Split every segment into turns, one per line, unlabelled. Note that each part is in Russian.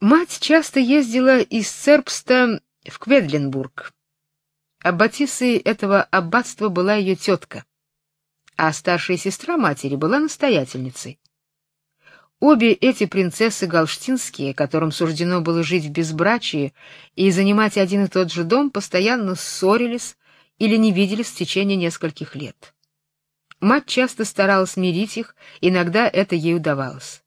Мать часто ездила из Цербста в Кведленбург. Аббатисой этого аббатства была ее тетка, а старшая сестра матери была настоятельницей. Обе эти принцессы галштинские, которым суждено было жить в безбрачии и занимать один и тот же дом, постоянно ссорились или не виделись в течение нескольких лет. Мать часто старалась мирить их, иногда это ей удавалось.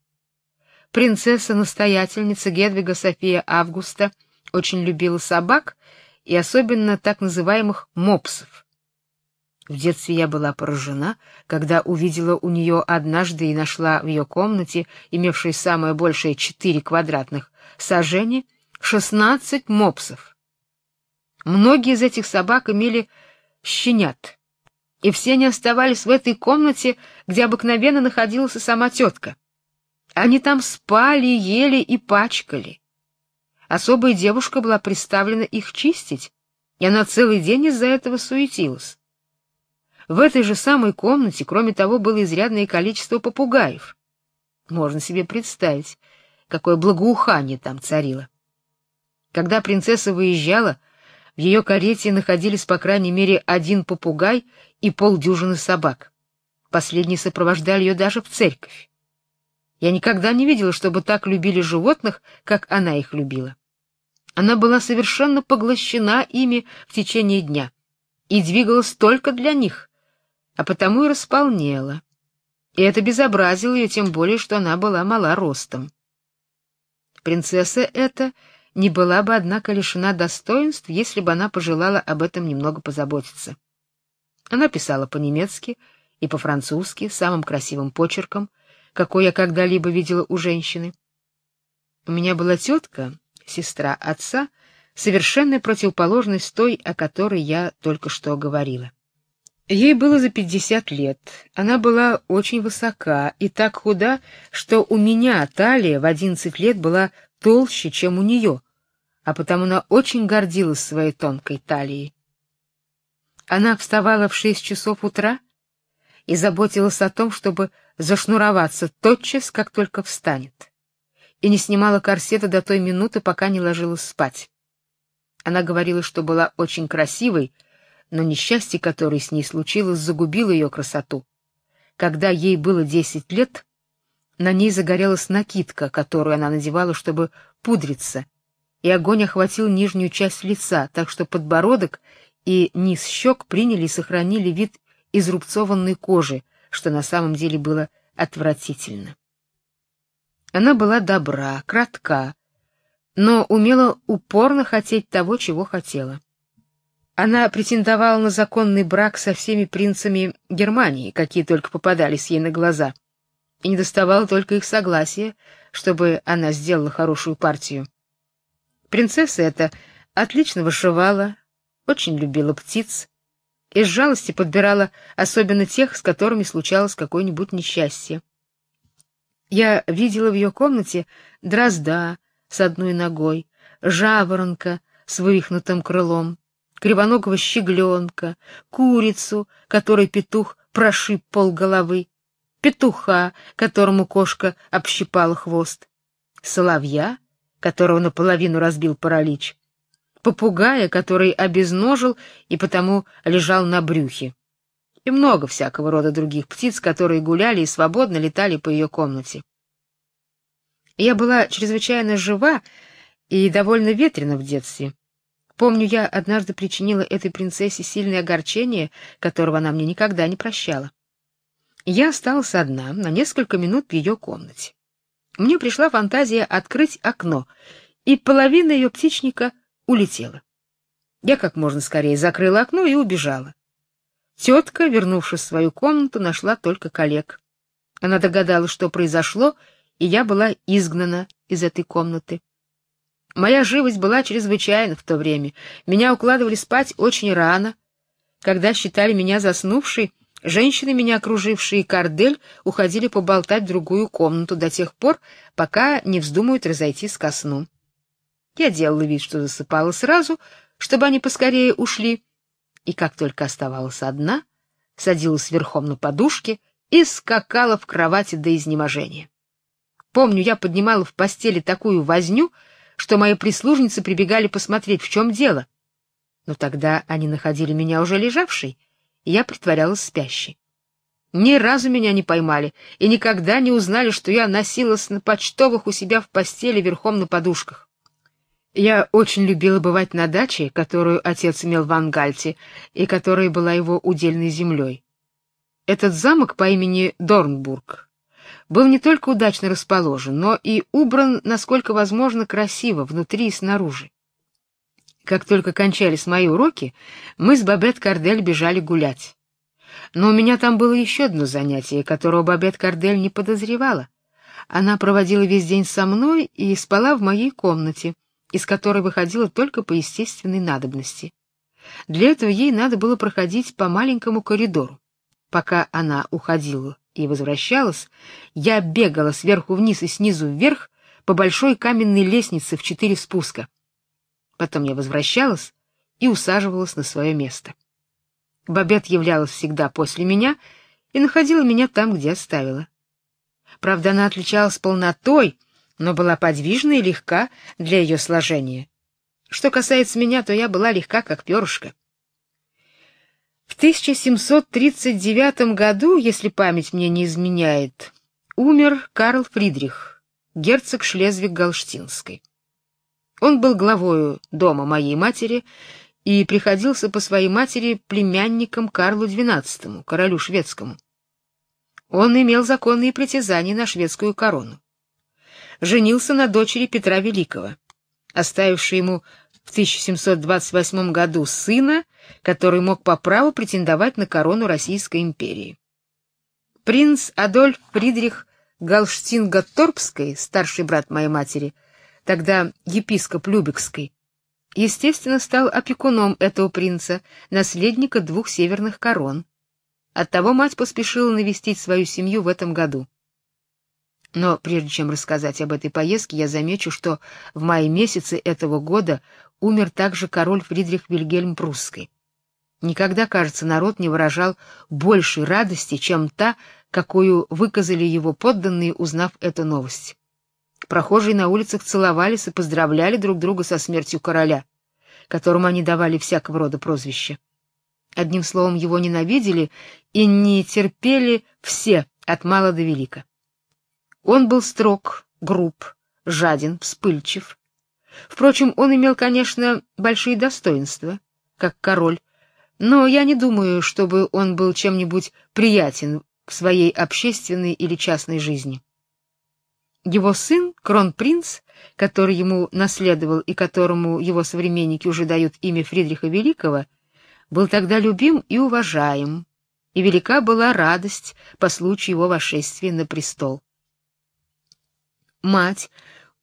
Принцесса-настоятельница Гедвига София Августа очень любила собак и особенно так называемых мопсов. В детстве я была поражена, когда увидела у нее однажды и нашла в ее комнате, имевшей самое большее четыре квадратных сажени, шестнадцать мопсов. Многие из этих собак имели щенят, и все они оставались в этой комнате, где обыкновенно находилась сама тетка. Они там спали, ели и пачкали. Особая девушка была приставлена их чистить, и она целый день из-за этого суетилась. В этой же самой комнате, кроме того, было изрядное количество попугаев. Можно себе представить, какое благоухание там царило. Когда принцесса выезжала, в ее карете находились по крайней мере один попугай и полдюжины собак. Последние сопровождали ее даже в церковь. Я никогда не видела, чтобы так любили животных, как она их любила. Она была совершенно поглощена ими в течение дня и двигалась только для них а потому и располнела. И это безобразило ее тем более, что она была мала ростом. Принцесса эта не была бы, однако, лишена достоинств, если бы она пожелала об этом немного позаботиться. Она писала по-немецки и по-французски самым красивым почерком, какой я когда-либо видела у женщины. У меня была тетка, сестра отца, совершенно противоположность той, о которой я только что говорила. Ей было за пятьдесят лет. Она была очень высока и так худа, что у меня талия в одиннадцать лет была толще, чем у нее, а потому она очень гордилась своей тонкой талией. Она вставала в шесть часов утра и заботилась о том, чтобы зашнуроваться тотчас, как только встанет, и не снимала корсета до той минуты, пока не ложилась спать. Она говорила, что была очень красивой, но несчастье, которое с ней случилось, загубило ее красоту. Когда ей было десять лет, на ней загорелась накидка, которую она надевала, чтобы пудриться, и огонь охватил нижнюю часть лица, так что подбородок и низ щек приняли и сохранили вид изрубцованной кожи, что на самом деле было отвратительно. Она была добра, кратка, но умела упорно хотеть того, чего хотела. Она претендовала на законный брак со всеми принцами Германии, какие только попадались ей на глаза, и не доставало только их согласия, чтобы она сделала хорошую партию. Принцесса эта отлично вышивала, очень любила птиц, из жалости подбирала особенно тех, с которыми случалось какое-нибудь несчастье. Я видела в ее комнате дрозда с одной ногой, жаворонка с вывихнутым крылом, кривоногого щегленка, курицу, которой петух прошиб полголовы, петуха, которому кошка общипала хвост, соловья, которого наполовину разбил паралич, попугая, который обезножил и потому лежал на брюхе, и много всякого рода других птиц, которые гуляли и свободно летали по ее комнате. Я была чрезвычайно жива и довольно ветрена в детстве. Помню, я однажды причинила этой принцессе сильное огорчение, которого она мне никогда не прощала. Я осталась одна на несколько минут в ее комнате. Мне пришла фантазия открыть окно, и половина ее птичника улетела. Я как можно скорее закрыла окно и убежала. Тетка, вернувшись в свою комнату, нашла только коллег. Она догадалась, что произошло, и я была изгнана из этой комнаты. Моя живость была чрезвычайна в то время. Меня укладывали спать очень рано. Когда считали меня заснувшей, женщины, меня окружившие Кардель, уходили поболтать в другую комнату до тех пор, пока не вздумают разойтись ко сну. Я делала вид, что засыпала сразу, чтобы они поскорее ушли, и как только оставалась одна, садилась верхом на подушке и скакала в кровати до изнеможения. Помню, я поднимала в постели такую возню, что мои прислужницы прибегали посмотреть, в чем дело. Но тогда они находили меня уже лежавшей, и я притворялась спящей. Ни разу меня не поймали и никогда не узнали, что я носилась на почтовых у себя в постели верхом на подушках. Я очень любила бывать на даче, которую отец имел в Ангальте и которая была его удельной землей. Этот замок по имени Дорнбург был не только удачно расположен, но и убран, насколько возможно, красиво внутри и снаружи. Как только кончались мои уроки, мы с Бабет Кардель бежали гулять. Но у меня там было еще одно занятие, которого Бабет Кардель не подозревала. Она проводила весь день со мной и спала в моей комнате, из которой выходила только по естественной надобности. Для этого ей надо было проходить по маленькому коридору. Пока она уходила и возвращалась, я бегала сверху вниз и снизу вверх по большой каменной лестнице в четыре спуска. Потом я возвращалась и усаживалась на свое место. Бабет являлась всегда после меня и находила меня там, где оставила. Правда, она отличалась полнотой, но была подвижна и легка для ее сложения. Что касается меня, то я была легка, как перышко. В 1739 году, если память мне не изменяет, умер Карл Фридрих, герцог Шлезвиг-Голштинской. Он был главою дома моей матери и приходился по своей матери племянником Карлу XII, королю шведскому. Он имел законные притязания на шведскую корону. Женился на дочери Петра Великого, оставившей ему в 1728 году сына, который мог по праву претендовать на корону Российской империи. Принц Адольф Фридрих Галштин-Гатторпский, старший брат моей матери, тогда епископ Любекской, естественно, стал опекуном этого принца, наследника двух северных корон. Оттого мать поспешила навестить свою семью в этом году. Но прежде чем рассказать об этой поездке, я замечу, что в мае месяце этого года умер также король Фридрих Вильгельм Прусский. Никогда, кажется, народ не выражал большей радости, чем та, какую выказали его подданные, узнав эту новость. Прохожие на улицах целовались и поздравляли друг друга со смертью короля, которому они давали всякого рода прозвища. Одним словом, его ненавидели и не терпели все, от мала до велика. Он был строг, груб, жаден, вспыльчив. Впрочем, он имел, конечно, большие достоинства, как король, но я не думаю, чтобы он был чем-нибудь приятен в своей общественной или частной жизни. Его сын, кронпринц, который ему наследовал и которому его современники уже дают имя Фридриха Великого, был тогда любим и уважаем, и велика была радость по случаю его восшествия на престол. Мать,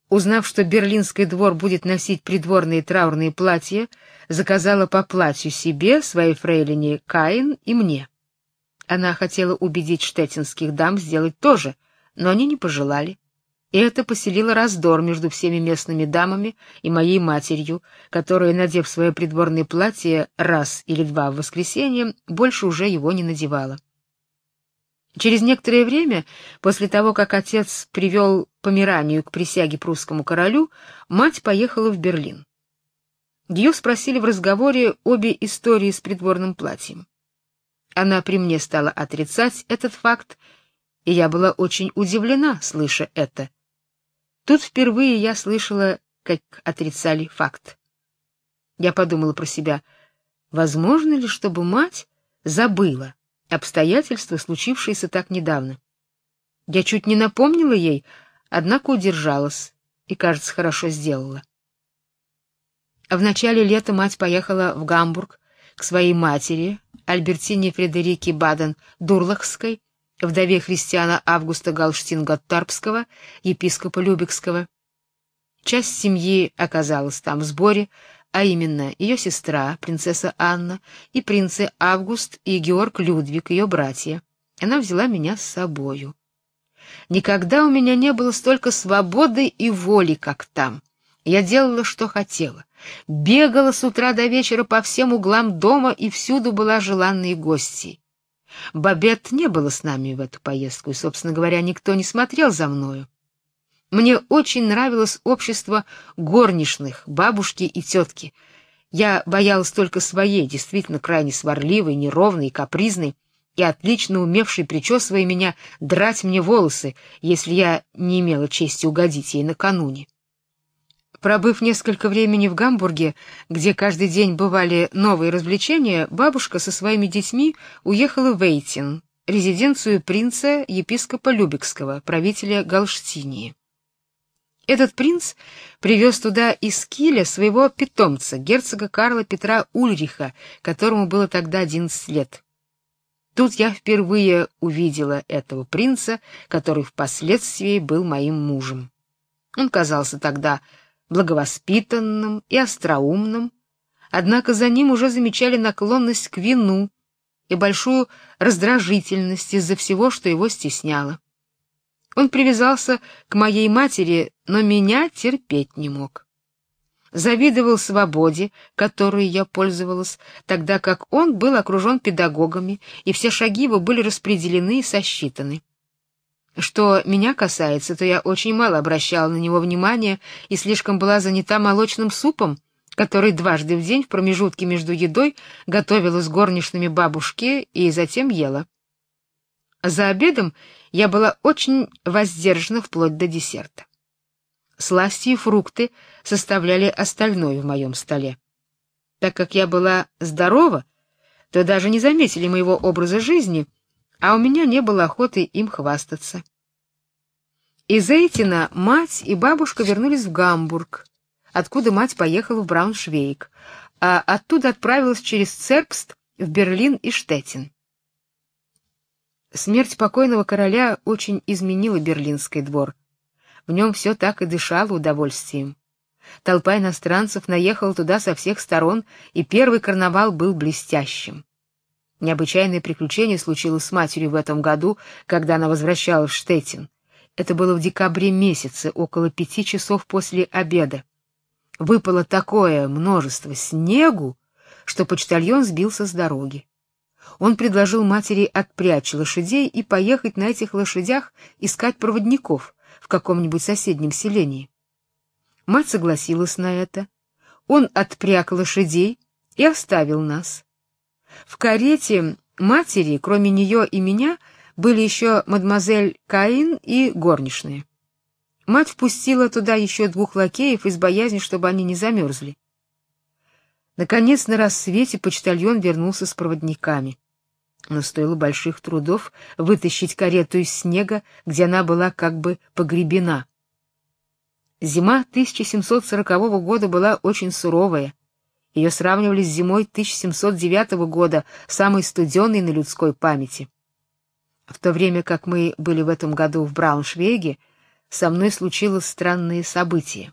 узнав, что Берлинский двор будет носить придворные траурные платья, заказала по платью себе, своей фрейлине Каин и мне. Она хотела убедить штеттинских дам сделать то же, но они не пожелали и это поселило раздор между всеми местными дамами и моей матерью, которая, надев свое придворное платье раз или два в воскресенье, больше уже его не надевала. Через некоторое время, после того, как отец привел Померанию к присяге прусскому королю, мать поехала в Берлин. Ее спросили в разговоре обе истории с придворным платьем. Она при мне стала отрицать этот факт, и я была очень удивлена, слыша это. Тут впервые я слышала, как отрицали факт. Я подумала про себя, возможно ли, чтобы мать забыла обстоятельства, случившиеся так недавно. Я чуть не напомнила ей, однако удержалась и, кажется, хорошо сделала. В начале лета мать поехала в Гамбург к своей матери, Альбертине Фредерике Баден-Дурлахской, вдове христиана Августа Галштин-Готтарпского, епископа Любекского. Часть семьи оказалась там в сборе, а именно ее сестра, принцесса Анна, и принцы Август и Георг Людвиг, ее братья. Она взяла меня с собою. Никогда у меня не было столько свободы и воли, как там. Я делала, что хотела. Бегала с утра до вечера по всем углам дома и всюду была желанной гостьей. Бабет не было с нами в эту поездку, и, собственно говоря, никто не смотрел за мною. Мне очень нравилось общество горничных, бабушки и тетки. Я боялась только своей, действительно крайне сварливой, неровной и капризной, и отлично умевшей, причесывая меня, драть мне волосы, если я не имела чести угодить ей накануне. Пробыв несколько времени в Гамбурге, где каждый день бывали новые развлечения, бабушка со своими детьми уехала в Эйтин, резиденцию принца епископа Любекского, правителя Галштинии. Этот принц привез туда из Киля своего питомца, герцога Карла Петра Ульриха, которому было тогда 11 лет. Тут я впервые увидела этого принца, который впоследствии был моим мужем. Он казался тогда благовоспитанным и остроумным, однако за ним уже замечали наклонность к вину и большую раздражительность из-за всего, что его стесняло. Он привязался к моей матери, но меня терпеть не мог. Завидовал свободе, которой я пользовалась, тогда как он был окружен педагогами, и все шаги его были распределены и сосчитаны. Что меня касается, то я очень мало обращала на него внимания и слишком была занята молочным супом, который дважды в день в промежутке между едой готовила с горничными бабушки и затем ела. За обедом я была очень воздержана вплоть до десерта. Сласти и фрукты составляли остальное в моем столе. Так как я была здорова, то даже не заметили моего образа жизни, а у меня не было охоты им хвастаться. Из Эйтина мать и бабушка вернулись в Гамбург, откуда мать поехала в Брауншвейг, а оттуда отправилась через Цербст в Берлин и Штеттин. Смерть покойного короля очень изменила берлинский двор. В нем все так и дышало удовольствием. Толпа иностранцев наехала туда со всех сторон, и первый карнавал был блестящим. Необычайное приключение случилось с матерью в этом году, когда она возвращалась в Штеттин. Это было в декабре месяце, около пяти часов после обеда. Выпало такое множество снегу, что почтальон сбился с дороги. Он предложил матери отпрячь лошадей и поехать на этих лошадях искать проводников в каком-нибудь соседнем селении. Мать согласилась на это. Он отпряг лошадей и оставил нас. В карете матери, кроме нее и меня, были еще мадемуазель Каин и горничные. Мать впустила туда еще двух лакеев из боязни, чтобы они не замерзли. Наконец, на рассвете почтальон вернулся с проводниками. Но стоило больших трудов вытащить карету из снега, где она была как бы погребена. Зима 1740 года была очень суровая. Ее сравнивали с зимой 1709 года, самой студеной на людской памяти. В то время как мы были в этом году в Брауншвейге, со мной случилось странное событие.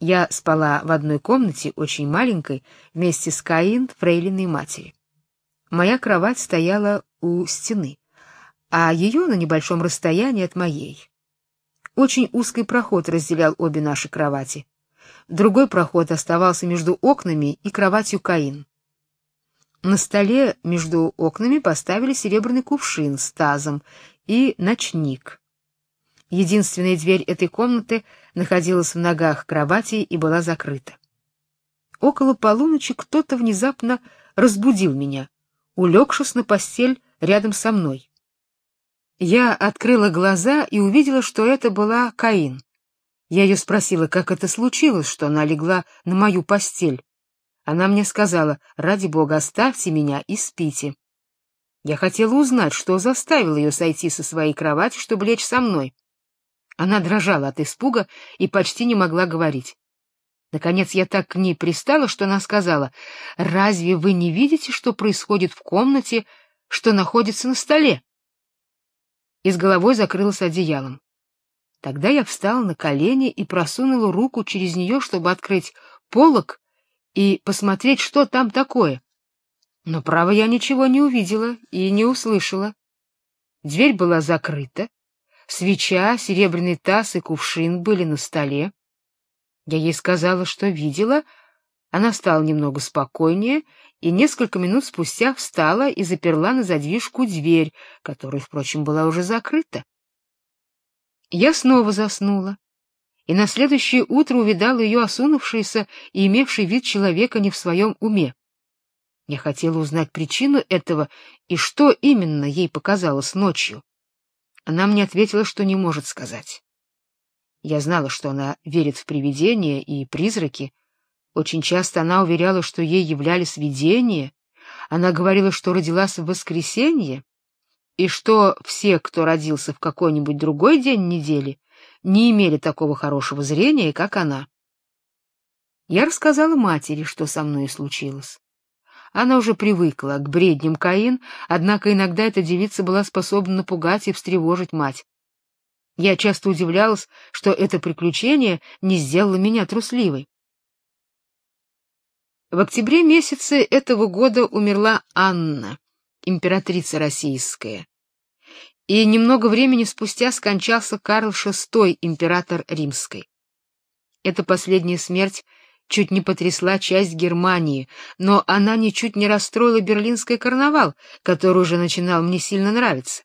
Я спала в одной комнате, очень маленькой, вместе с Каин, фрейлиной матери. Моя кровать стояла у стены, а ее на небольшом расстоянии от моей. Очень узкий проход разделял обе наши кровати. Другой проход оставался между окнами и кроватью Каин. На столе между окнами поставили серебряный кувшин с тазом и ночник. Единственная дверь этой комнаты находилась в ногах кровати и была закрыта. Около полуночи кто-то внезапно разбудил меня, улегшись на постель рядом со мной. Я открыла глаза и увидела, что это была Каин. Я ее спросила, как это случилось, что она легла на мою постель. Она мне сказала: "Ради бога, оставьте меня и спите". Я хотела узнать, что заставило ее сойти со своей кровати, чтобы лечь со мной. Она дрожала от испуга и почти не могла говорить. Наконец я так к ней пристала, что она сказала: "Разве вы не видите, что происходит в комнате, что находится на столе?" И с головой закрылась одеялом. Тогда я встала на колени и просунула руку через нее, чтобы открыть полог и посмотреть, что там такое. Но право я ничего не увидела и не услышала. Дверь была закрыта, Свеча, серебряный таз и кувшин были на столе. Я ей сказала, что видела. Она стала немного спокойнее и несколько минут спустя встала и заперла на задвижку дверь, которая, впрочем, была уже закрыта. Я снова заснула, и на следующее утро увидала ее осунувшейся и имевшей вид человека не в своем уме. Я хотела узнать причину этого и что именно ей показалось ночью. Она мне ответила, что не может сказать. Я знала, что она верит в привидения и призраки. Очень часто она уверяла, что ей являлись видения. Она говорила, что родилась в воскресенье, и что все, кто родился в какой-нибудь другой день недели, не имели такого хорошего зрения, как она. Я рассказала матери, что со мной случилось. Она уже привыкла к бредням Каин, однако иногда эта девица была способна напугать и встревожить мать. Я часто удивлялась, что это приключение не сделало меня трусливой. В октябре месяце этого года умерла Анна, императрица российская. И немного времени спустя скончался Карл VI, император римской. Эта последняя смерть чуть не потрясла часть Германии, но она ничуть не расстроила берлинский карнавал, который уже начинал мне сильно нравиться.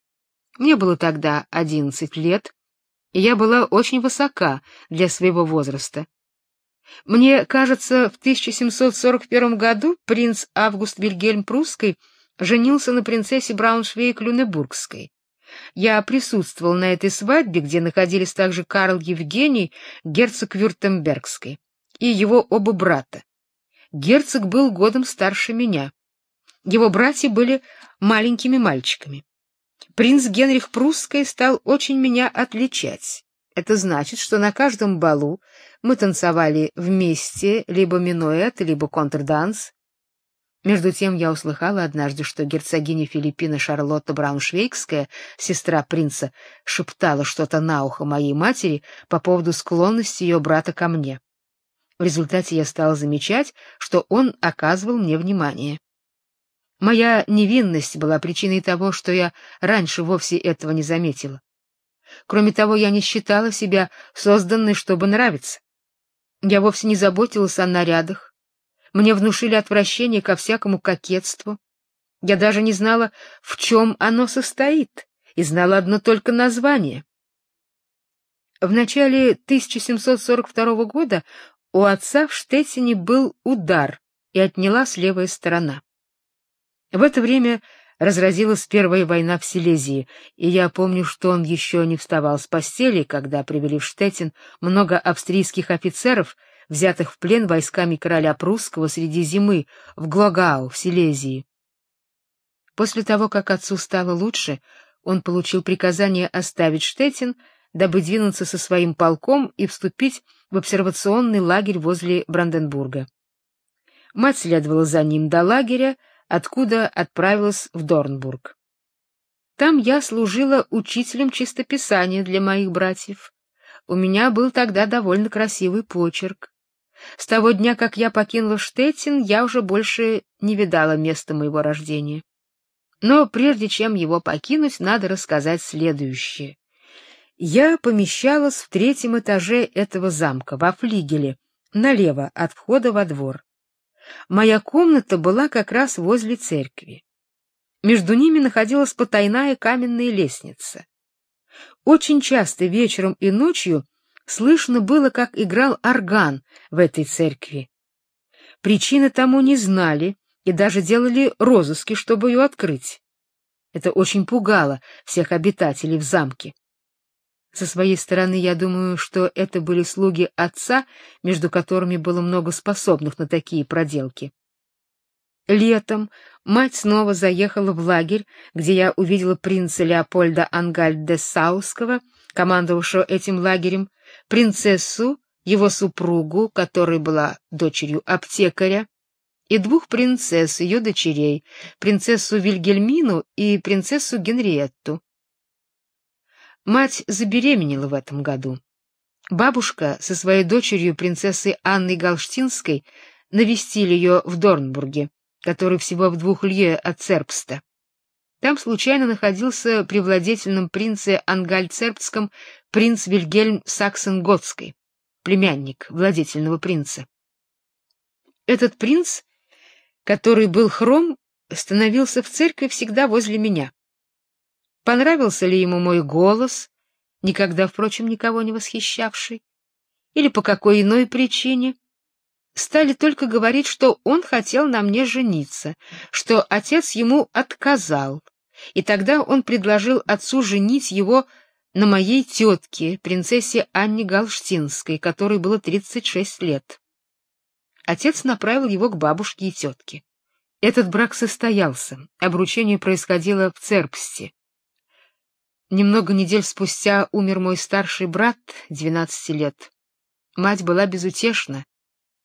Мне было тогда одиннадцать лет, и я была очень высока для своего возраста. Мне кажется, в 1741 году принц Август Вильгельм Прусский женился на принцессе Брауншвейг-Люнебургской. Я присутствовал на этой свадьбе, где находились также Карл Евгений, герцог Вюртембергский и его оба брата. Герцог был годом старше меня. Его братья были маленькими мальчиками. Принц Генрих Прусский стал очень меня отличать. Это значит, что на каждом балу мы танцевали вместе либо минуэт, либо контрданс. Между тем я услыхала однажды, что герцогиня Филиппина Шарлотта Брауншвейгская, сестра принца, шептала что-то на ухо моей матери по поводу склонности ее брата ко мне. В результате я стала замечать, что он оказывал мне внимание. Моя невинность была причиной того, что я раньше вовсе этого не заметила. Кроме того, я не считала себя созданной, чтобы нравиться. Я вовсе не заботилась о нарядах. Мне внушили отвращение ко всякому кокетству. Я даже не знала, в чем оно состоит, и знала одно только название. В начале 1742 года у отца в Штеттине был удар, и отнялась левая сторона. В это время разразилась Первая война в Силезии, и я помню, что он еще не вставал с постели, когда привели в Штеттин много австрийских офицеров, взятых в плен войсками короля прусского среди зимы в Глогау в Силезии. После того, как отцу стало лучше, он получил приказание оставить Штеттин дабы двинуться со своим полком и вступить в обсервационный лагерь возле Бранденбурга. Мать следовала за ним до лагеря, откуда отправилась в Дорнбург. Там я служила учителем чистописания для моих братьев. У меня был тогда довольно красивый почерк. С того дня, как я покинула Штеттин, я уже больше не видала места моего рождения. Но прежде чем его покинуть, надо рассказать следующее. Я помещалась в третьем этаже этого замка, во флигеле, налево от входа во двор. Моя комната была как раз возле церкви. Между ними находилась потайная каменная лестница. Очень часто вечером и ночью слышно было, как играл орган в этой церкви. Причины тому не знали и даже делали розыски, чтобы ее открыть. Это очень пугало всех обитателей в замке. Со своей стороны, я думаю, что это были слуги отца, между которыми было много способных на такие проделки. Летом мать снова заехала в лагерь, где я увидела принца Леопольда Ангальд-де-Сауского, командовавшего этим лагерем, принцессу, его супругу, которая была дочерью аптекаря, и двух принцесс, ее дочерей, принцессу Вильгельмину и принцессу Генриетту. Мать забеременела в этом году. Бабушка со своей дочерью, принцессой Анной Галштинской, навестили ее в Дорнбурге, который всего в двух лье от Церпста. Там случайно находился при владетельном принце Ангальцерпском принц Вильгельм Саксен-Готский, племянник владетельного принца. Этот принц, который был хром, становился в церкви всегда возле меня. Понравился ли ему мой голос, никогда, впрочем, никого не восхищавший, или по какой иной причине, стали только говорить, что он хотел на мне жениться, что отец ему отказал, и тогда он предложил отцу женить его на моей тетке, принцессе Анне Галштинской, которой было 36 лет. Отец направил его к бабушке и тетке. Этот брак состоялся, обручение происходило в Церпсте. Немного недель спустя умер мой старший брат, 12 лет. Мать была безутешна,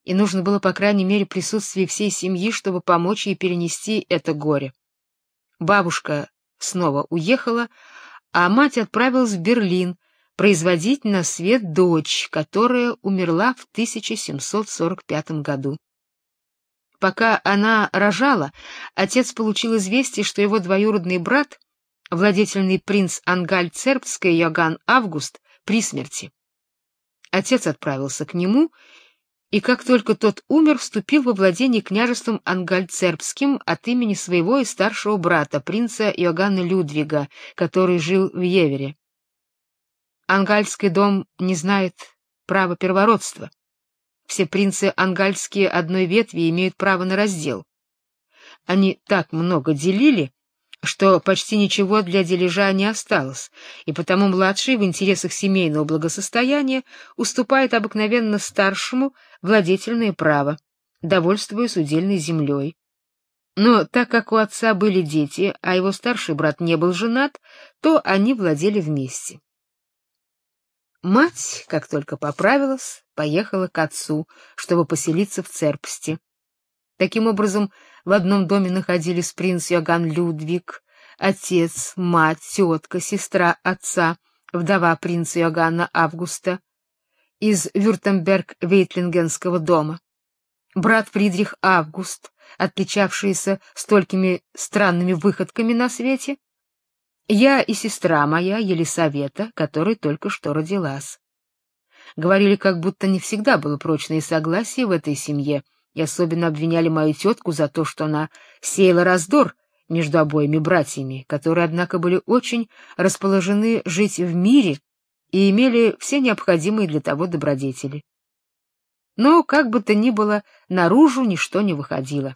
и нужно было, по крайней мере, присутствие всей семьи, чтобы помочь ей перенести это горе. Бабушка снова уехала, а мать отправилась в Берлин производить на свет дочь, которая умерла в 1745 году. Пока она рожала, отец получил известие, что его двоюродный брат, владетельный принц Ангальцербский Йоганн Август, при смерти. Отец отправился к нему и как только тот умер, вступил во владение княжеством Ангальцербским от имени своего и старшего брата, принца Иоганна Людвига, который жил в Евере. Ангальский дом не знает права первородства. Все принцы ангальские одной ветви имеют право на раздел. Они так много делили, что почти ничего для дележа не осталось, и потому младший в интересах семейного благосостояния уступает обыкновенно старшему владетельное право, довольствуясь удельной землей. Но так как у отца были дети, а его старший брат не был женат, то они владели вместе. Мать, как только поправилась, поехала к отцу, чтобы поселиться в Церпсте. Таким образом, в одном доме находились принц Йоганн Людвиг, отец, мать, тетка, сестра отца, вдова принца Йоганна Августа из Вюртемберг-Вейтлингенского дома, брат Фридрих Август, отличавшийся столькими странными выходками на свете, я и сестра моя Елисавета, которая только что родилась. Говорили, как будто не всегда было прочное согласие в этой семье, и особенно обвиняли мою тетку за то, что она сеяла раздор между обоими братьями, которые, однако, были очень расположены жить в мире и имели все необходимые для того добродетели. Но, как бы то ни было, наружу ничто не выходило.